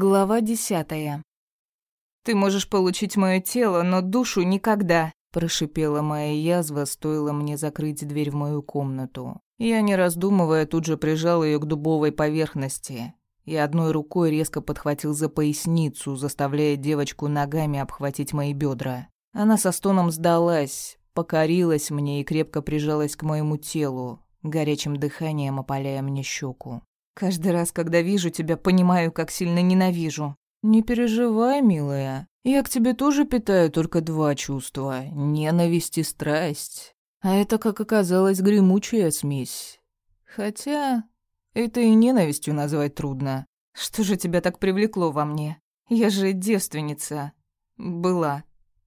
Глава десятая. «Ты можешь получить мое тело, но душу никогда», – прошипела моя язва, стоило мне закрыть дверь в мою комнату. Я, не раздумывая, тут же прижал ее к дубовой поверхности и одной рукой резко подхватил за поясницу, заставляя девочку ногами обхватить мои бедра. Она со стоном сдалась, покорилась мне и крепко прижалась к моему телу, горячим дыханием опаляя мне щеку. Каждый раз, когда вижу тебя, понимаю, как сильно ненавижу. Не переживай, милая. Я к тебе тоже питаю только два чувства — ненависть и страсть. А это, как оказалось, гремучая смесь. Хотя это и ненавистью назвать трудно. Что же тебя так привлекло во мне? Я же девственница. Была.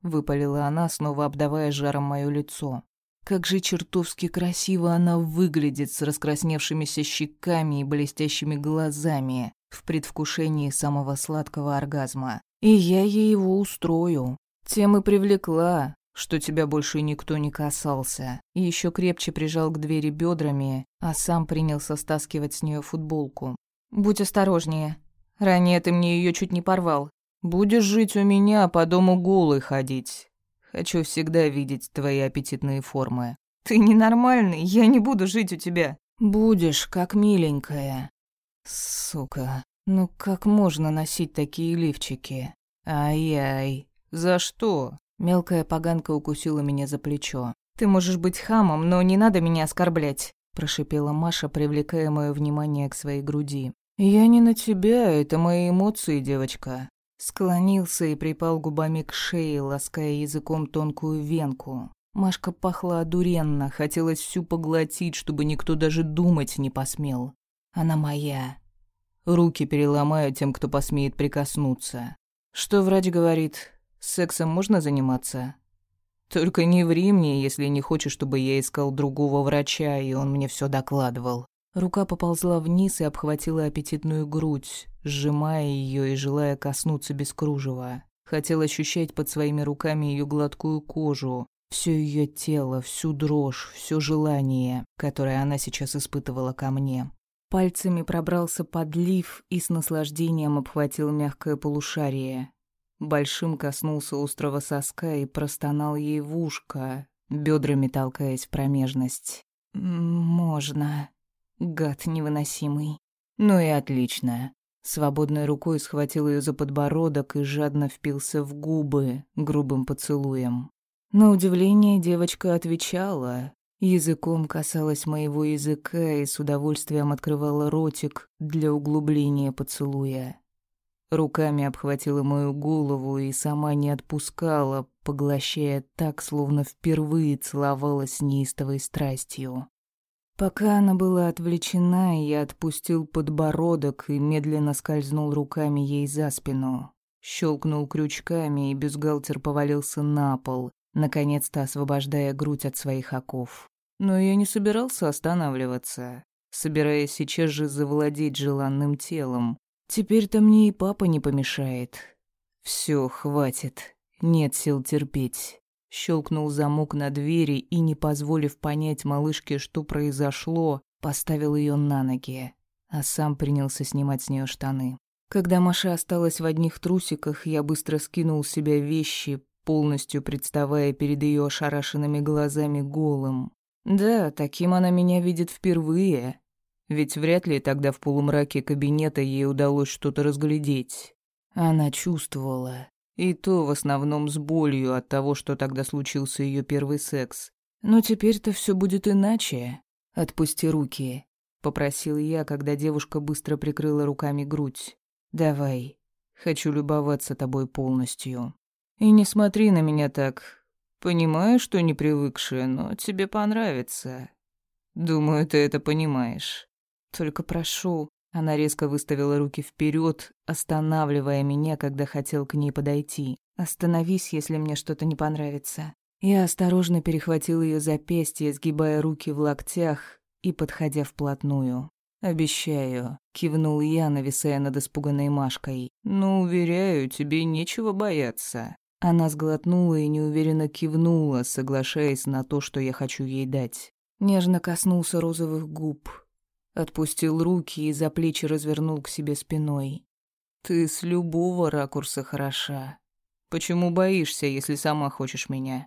Выпалила она, снова обдавая жаром моё лицо. Как же чертовски красиво она выглядит с раскрасневшимися щеками и блестящими глазами в предвкушении самого сладкого оргазма. И я ей его устрою. Тем и привлекла, что тебя больше никто не касался. И еще крепче прижал к двери бедрами, а сам принялся стаскивать с нее футболку. «Будь осторожнее. Ранее ты мне ее чуть не порвал. Будешь жить у меня, по дому голый ходить. Хочу всегда видеть твои аппетитные формы. Ты ненормальный, я не буду жить у тебя. Будешь, как миленькая. Сука, ну как можно носить такие лифчики? Ай-яй, за что? Мелкая поганка укусила меня за плечо. Ты можешь быть хамом, но не надо меня оскорблять, прошипела Маша, привлекая мое внимание к своей груди. Я не на тебя, это мои эмоции, девочка. Склонился и припал губами к шее, лаская языком тонкую венку. Машка пахла одуренно, хотелось всю поглотить, чтобы никто даже думать не посмел. Она моя. Руки переломаю тем, кто посмеет прикоснуться. Что врач говорит? Сексом можно заниматься? Только не ври мне, если не хочешь, чтобы я искал другого врача, и он мне все докладывал. Рука поползла вниз и обхватила аппетитную грудь, сжимая ее и желая коснуться без кружева. Хотел ощущать под своими руками ее гладкую кожу, все ее тело, всю дрожь, все желание, которое она сейчас испытывала ко мне. Пальцами пробрался под лиф и с наслаждением обхватил мягкое полушарие. Большим коснулся острого соска и простонал ей в ушко, бедрами толкаясь в промежность. «Можно», Гад невыносимый. Ну и отлично. Свободной рукой схватил ее за подбородок и жадно впился в губы грубым поцелуем. На удивление девочка отвечала. Языком касалась моего языка и с удовольствием открывала ротик для углубления поцелуя. Руками обхватила мою голову и сама не отпускала, поглощая так, словно впервые целовалась неистовой страстью. Пока она была отвлечена, я отпустил подбородок и медленно скользнул руками ей за спину. Щелкнул крючками, и бюстгальтер повалился на пол, наконец-то освобождая грудь от своих оков. Но я не собирался останавливаться, собираясь сейчас же завладеть желанным телом. Теперь-то мне и папа не помешает. Все, хватит. Нет сил терпеть. Щелкнул замок на двери и, не позволив понять малышке, что произошло, поставил ее на ноги, а сам принялся снимать с нее штаны. Когда Маша осталась в одних трусиках, я быстро скинул с себя вещи, полностью представая перед ее ошарашенными глазами голым. Да, таким она меня видит впервые. Ведь вряд ли тогда в полумраке кабинета ей удалось что-то разглядеть. Она чувствовала. И то в основном с болью от того, что тогда случился ее первый секс. Но теперь-то все будет иначе. Отпусти руки, попросил я, когда девушка быстро прикрыла руками грудь. Давай. Хочу любоваться тобой полностью. И не смотри на меня так. Понимаю, что не привыкшая, но тебе понравится. Думаю, ты это понимаешь. Только прошу, она резко выставила руки вперед, останавливая меня, когда хотел к ней подойти. «Остановись, если мне что-то не понравится». Я осторожно перехватил ее запястье, сгибая руки в локтях и подходя вплотную. «Обещаю», — кивнул я, нависая над испуганной Машкой. «Но, уверяю, тебе нечего бояться». Она сглотнула и неуверенно кивнула, соглашаясь на то, что я хочу ей дать. Нежно коснулся розовых губ, Отпустил руки и за плечи развернул к себе спиной. Ты с любого ракурса хороша. Почему боишься, если сама хочешь меня?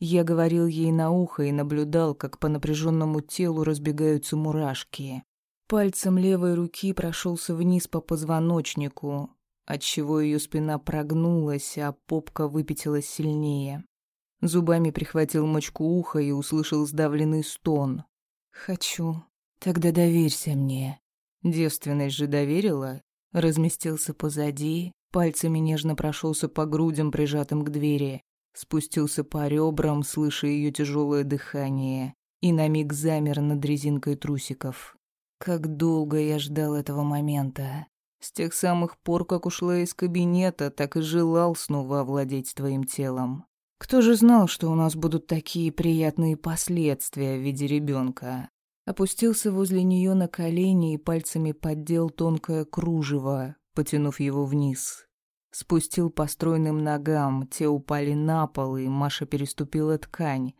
Я говорил ей на ухо и наблюдал, как по напряженному телу разбегаются мурашки. Пальцем левой руки прошелся вниз по позвоночнику, отчего ее спина прогнулась, а попка выпятилась сильнее. Зубами прихватил мочку уха и услышал сдавленный стон. «Хочу. Тогда доверься мне». Девственность же доверила, разместился позади, пальцами нежно прошелся по грудям, прижатым к двери, спустился по ребрам, слыша ее тяжелое дыхание, и на миг замер над резинкой трусиков. Как долго я ждал этого момента. С тех самых пор, как ушла из кабинета, так и желал снова овладеть твоим телом. Кто же знал, что у нас будут такие приятные последствия в виде ребенка? Опустился возле нее на колени и пальцами поддел тонкое кружево, потянув его вниз. Спустил по стройным ногам, те упали на пол, и Маша переступила ткань,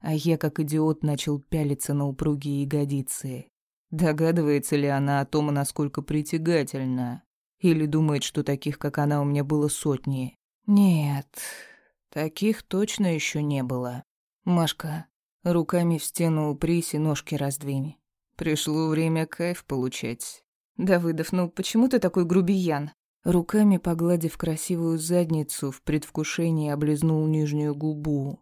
а я, как идиот, начал пялиться на упругие ягодицы. Догадывается ли она о том, насколько притягательна? Или думает, что таких, как она, у меня было сотни? Нет, таких точно еще не было. Машка, руками в стену упрись и ножки раздвинь. Пришло время кайф получать. Давыдов, ну почему ты такой грубиян? Руками погладив красивую задницу, в предвкушении облизнул нижнюю губу.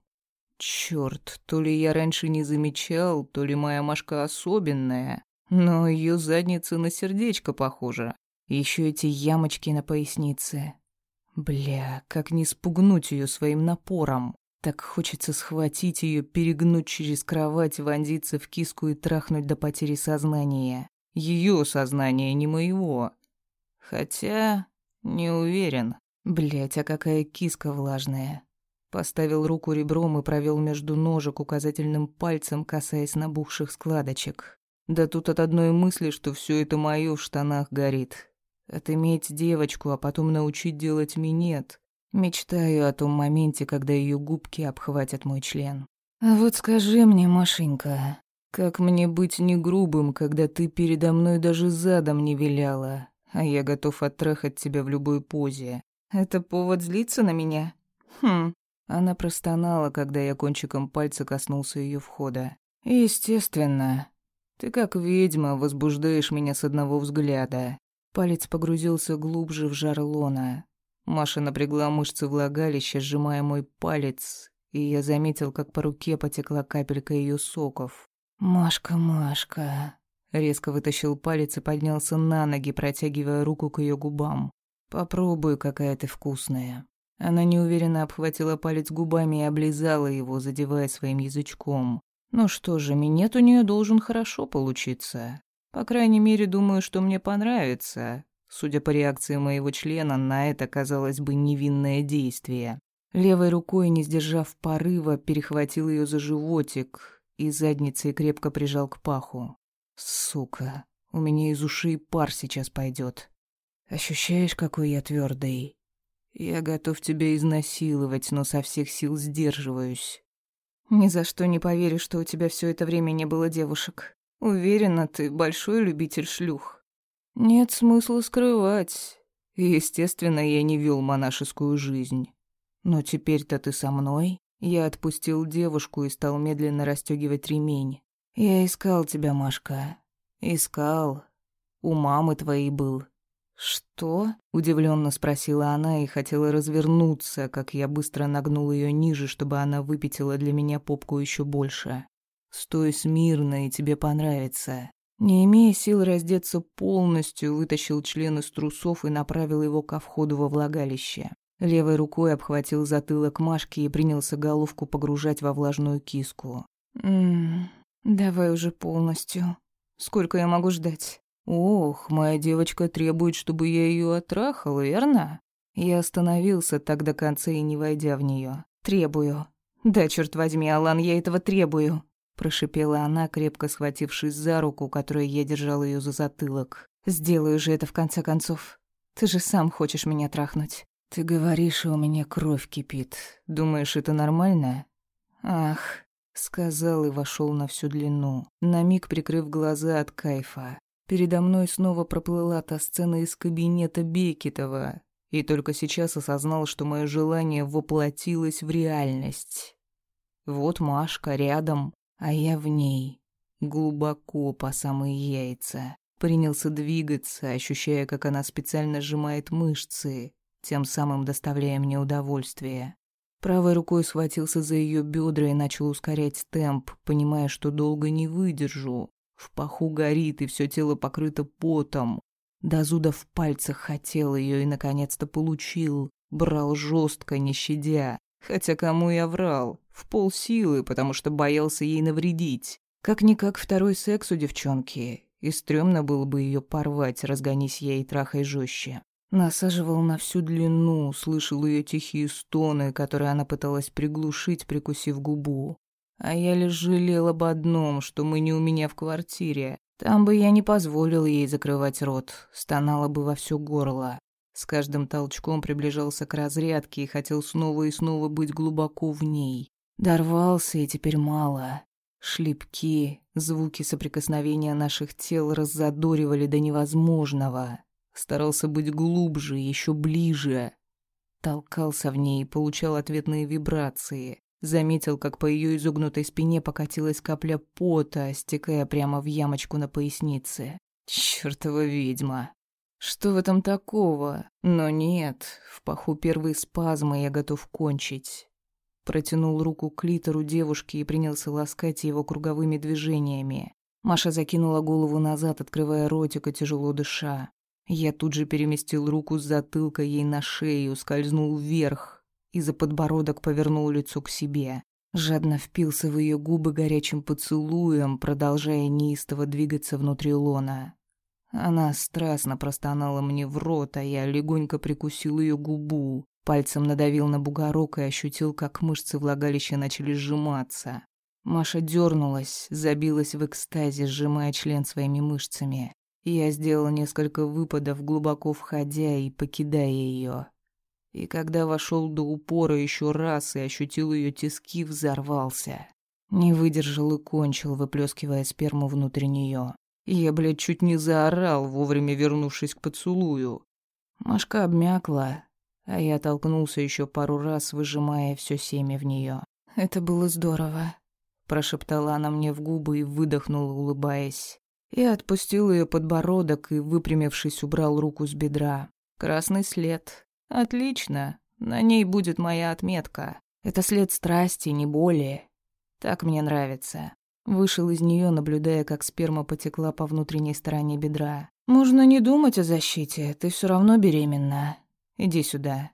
Чёрт, то ли я раньше не замечал, то ли моя Машка особенная, но ее задница на сердечко похожа. Еще эти ямочки на пояснице. Бля, как не спугнуть ее своим напором. Так хочется схватить ее, перегнуть через кровать, вонзиться в киску и трахнуть до потери сознания. Ее сознание, не моего. Хотя, не уверен. Блять, а какая киска влажная. Поставил руку ребром и провел между ножек указательным пальцем, касаясь набухших складочек. Да тут от одной мысли, что все это мое в штанах горит. Отыметь девочку, а потом научить делать минет. Мечтаю о том моменте, когда ее губки обхватят мой член. А вот скажи мне, Машенька, как мне быть не грубым, когда ты передо мной даже задом не виляла, а я готов оттрахать тебя в любой позе? Это повод злиться на меня? Хм. Она простонала, когда я кончиком пальца коснулся ее входа. Естественно, ты как ведьма возбуждаешь меня с одного взгляда. Палец погрузился глубже в жар лона. Маша напрягла мышцы влагалища, сжимая мой палец, и я заметил, как по руке потекла капелька ее соков. «Машка, Машка...» Резко вытащил палец и поднялся на ноги, протягивая руку к ее губам. «Попробуй, какая ты вкусная». Она неуверенно обхватила палец губами и облизала его, задевая своим язычком. Ну что же, минет у нее должен хорошо получиться. По крайней мере, думаю, что мне понравится. Судя по реакции моего члена, на это, казалось бы, невинное действие. Левой рукой, не сдержав порыва, перехватил ее за животик и задницей крепко прижал к паху. Сука, у меня из ушей пар сейчас пойдет. Ощущаешь, какой я твердый? Я готов тебя изнасиловать, но со всех сил сдерживаюсь. Ни за что не поверю, что у тебя все это время не было девушек. Уверена, ты большой любитель шлюх. Нет смысла скрывать. Естественно, я не вел монашескую жизнь. Но теперь-то ты со мной. Я отпустил девушку и стал медленно расстегивать ремень. Я искал тебя, Машка. Искал. У мамы твоей был. «Что?» — удивленно спросила она и хотела развернуться, как я быстро нагнул ее ниже, чтобы она выпятила для меня попку еще больше. «Стой смирно, и тебе понравится». Не имея сил раздеться полностью, вытащил член из трусов и направил его ко входу во влагалище. Левой рукой обхватил затылок Машки и принялся головку погружать во влажную киску. «Ммм, давай уже полностью. Сколько я могу ждать?» «Ох, моя девочка требует, чтобы я ее отрахал, верно?» Я остановился так до конца и не войдя в нее. «Требую». «Да, черт возьми, Алан, я этого требую», — прошипела она, крепко схватившись за руку, которой я держал ее за затылок. «Сделаю же это в конце концов. Ты же сам хочешь меня трахнуть». «Ты говоришь, у меня кровь кипит. Думаешь, это нормально?» «Ах», — сказал и вошел на всю длину, на миг прикрыв глаза от кайфа. Передо мной снова проплыла та сцена из кабинета Бекетова, и только сейчас осознал, что мое желание воплотилось в реальность. Вот Машка рядом, а я в ней, глубоко по самые яйца. Принялся двигаться, ощущая, как она специально сжимает мышцы, тем самым доставляя мне удовольствие. Правой рукой схватился за ее бедра и начал ускорять темп, понимая, что долго не выдержу. В паху горит, и все тело покрыто потом. До зуда в пальцах хотел ее и, наконец-то, получил. Брал жестко, не щадя. Хотя кому я врал? В полсилы, потому что боялся ей навредить. Как-никак второй секс у девчонки. И стрёмно было бы ее порвать, разгонись я и трахай жестче. Насаживал на всю длину, слышал ее тихие стоны, которые она пыталась приглушить, прикусив губу. А я лишь жалел об одном, что мы не у меня в квартире. Там бы я не позволил ей закрывать рот, стонала бы во все горло. С каждым толчком приближался к разрядке и хотел снова и снова быть глубоко в ней. Дорвался, и теперь мало. Шлепки, звуки соприкосновения наших тел раззадоривали до невозможного. Старался быть глубже, еще ближе. Толкался в ней и получал ответные вибрации. Заметил, как по ее изогнутой спине покатилась капля пота, стекая прямо в ямочку на пояснице. Чёртова ведьма. Что в этом такого? Но нет, в паху первые спазмы я готов кончить. Протянул руку к литеру девушки и принялся ласкать его круговыми движениями. Маша закинула голову назад, открывая ротик и тяжело дыша. Я тут же переместил руку с затылка ей на шею, скользнул вверх и за подбородок повернул лицо к себе. Жадно впился в ее губы горячим поцелуем, продолжая неистово двигаться внутри лона. Она страстно простонала мне в рот, а я легонько прикусил ее губу, пальцем надавил на бугорок и ощутил, как мышцы влагалища начали сжиматься. Маша дернулась, забилась в экстазе, сжимая член своими мышцами. Я сделал несколько выпадов, глубоко входя и покидая ее. И когда вошел до упора еще раз и ощутил ее тиски, взорвался. Не выдержал и кончил, выплескивая сперму внутрь нее. Я, блядь, чуть не заорал, вовремя вернувшись к поцелую. Машка обмякла, а я толкнулся еще пару раз, выжимая все семя в нее. «Это было здорово», — прошептала она мне в губы и выдохнула, улыбаясь. Я отпустил ее подбородок и, выпрямившись, убрал руку с бедра. Красный след. Отлично. На ней будет моя отметка. Это след страсти, не более. Так мне нравится. Вышел из нее, наблюдая, как сперма потекла по внутренней стороне бедра. Можно не думать о защите, ты все равно беременна. Иди сюда.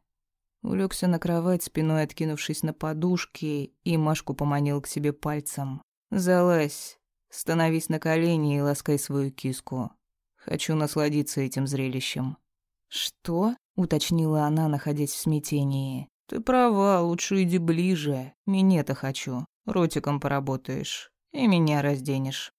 Улегся на кровать, спиной откинувшись на подушки, и Машку поманил к себе пальцем. «Залазь, Становись на колени и ласкай свою киску. Хочу насладиться этим зрелищем». «Что?» — уточнила она, находясь в смятении. «Ты права, лучше иди ближе. Минета хочу. Ротиком поработаешь. И меня разденешь».